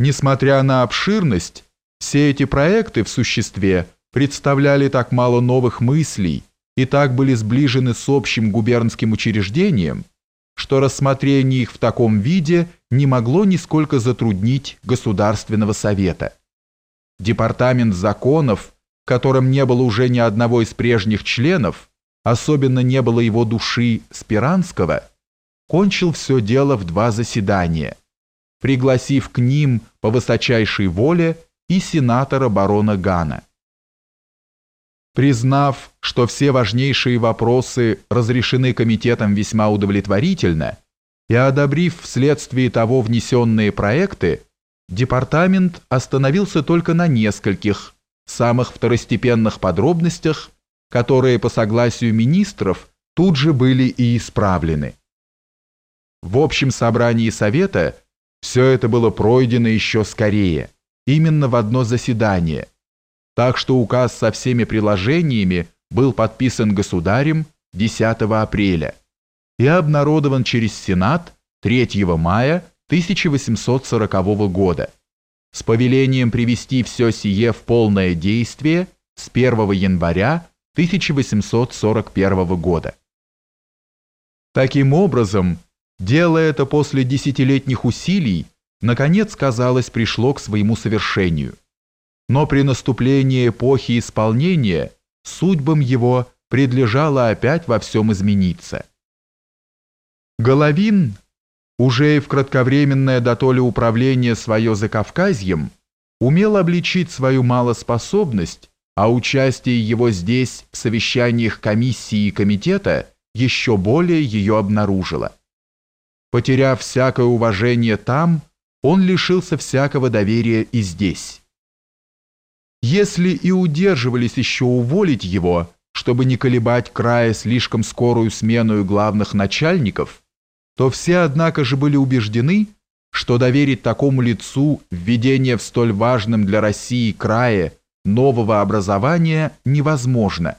Несмотря на обширность, все эти проекты в существе представляли так мало новых мыслей и так были сближены с общим губернским учреждением, что рассмотрение их в таком виде не могло нисколько затруднить Государственного совета. Департамент законов, в котором не было уже ни одного из прежних членов, особенно не было его души Спиранского, кончил все дело в два заседания, пригласив к ним по высочайшей воле и сенатора барона Гана. Признав, что все важнейшие вопросы разрешены комитетом весьма удовлетворительно, и одобрив вследствие того внесенные проекты, департамент остановился только на нескольких, самых второстепенных подробностях, которые по согласию министров тут же были и исправлены. В общем собрании Совета все это было пройдено еще скорее, именно в одно заседание, так что указ со всеми приложениями был подписан государем 10 апреля и обнародован через Сенат 3 мая 1840 года с повелением привести все сие в полное действие с 1 января 1841 года. Таким образом, дело это после десятилетних усилий, наконец, казалось, пришло к своему совершению. Но при наступлении эпохи исполнения судьбам его предлежало опять во всем измениться. Головин, уже и в кратковременное дотоле управление свое Закавказьем, умел обличить свою малоспособность, а участие его здесь в совещаниях комиссии и комитета еще более ее обнаружило. Потеряв всякое уважение там, он лишился всякого доверия и здесь. Если и удерживались еще уволить его, чтобы не колебать края слишком скорую смену главных начальников, то все, однако же, были убеждены, что доверить такому лицу введение в столь важном для России крае нового образования невозможно,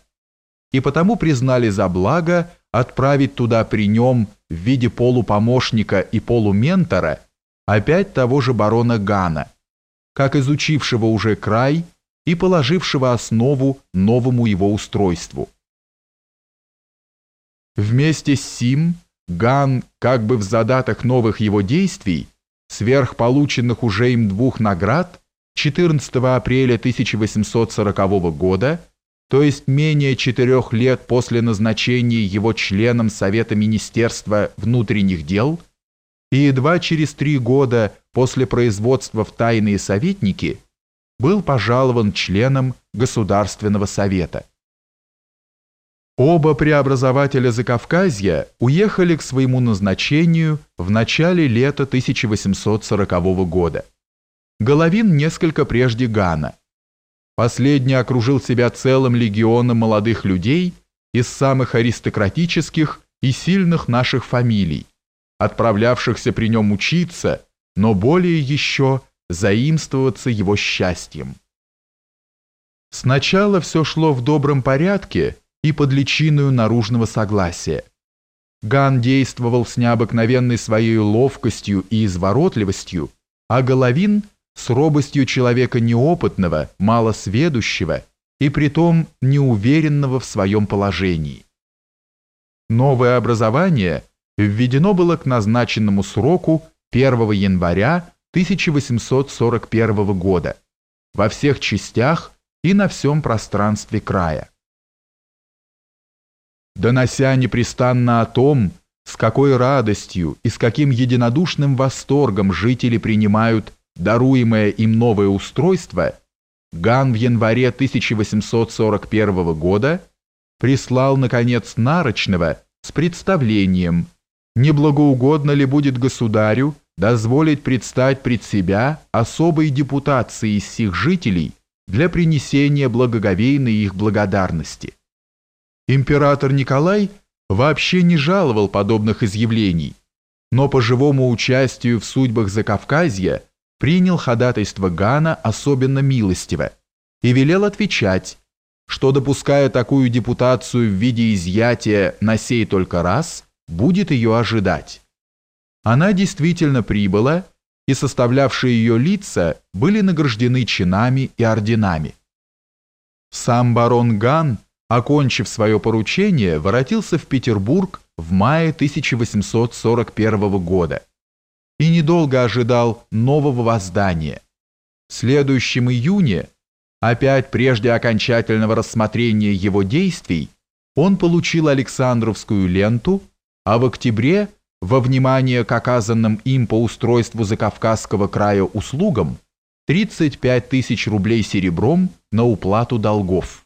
и потому признали за благо отправить туда при нем в виде полупомощника и полументора опять того же барона Гана, как изучившего уже край и положившего основу новому его устройству. Вместе с сим Ган, как бы в задаток новых его действий, сверх полученных уже им двух наград, 14 апреля 1840 года, то есть менее четырех лет после назначения его членом Совета Министерства внутренних дел, и едва через три года после производства в тайные советники – был пожалован членом Государственного совета. Оба преобразователя Закавказья уехали к своему назначению в начале лета 1840 года. Головин несколько прежде Гана. Последний окружил себя целым легионом молодых людей из самых аристократических и сильных наших фамилий, отправлявшихся при нем учиться, но более еще заимствоваться его счастьем. Сначала все шло в добром порядке и под личиною наружного согласия. Ган действовал с необыкновенной своей ловкостью и изворотливостью, а Головин с робостью человека неопытного, малосведущего и притом неуверенного в своем положении. Новое образование введено было к назначенному сроку 1 января 1841 года во всех частях и на всем пространстве края. Донося непрестанно о том, с какой радостью и с каким единодушным восторгом жители принимают даруемое им новое устройство, Ган в январе 1841 года прислал, наконец, Нарочного с представлением, не благоугодно ли будет государю дозволить предстать пред себя особой депутации из всех жителей для принесения благоговейной их благодарности. Император Николай вообще не жаловал подобных изъявлений, но по живому участию в судьбах Закавказья принял ходатайство Гана особенно милостиво и велел отвечать, что, допуская такую депутацию в виде изъятия на сей только раз, будет ее ожидать. Она действительно прибыла и составлявшие ее лица были награждены чинами и орденами. Сам барон Ган, окончив свое поручение, воротился в Петербург в мае 1841 года и недолго ожидал нового воздания. В следующем июне, опять прежде окончательного рассмотрения его действий, он получил Александровскую ленту, а в октябре, во внимание к оказанным им по устройству Закавказского края услугам, 35 тысяч рублей серебром на уплату долгов.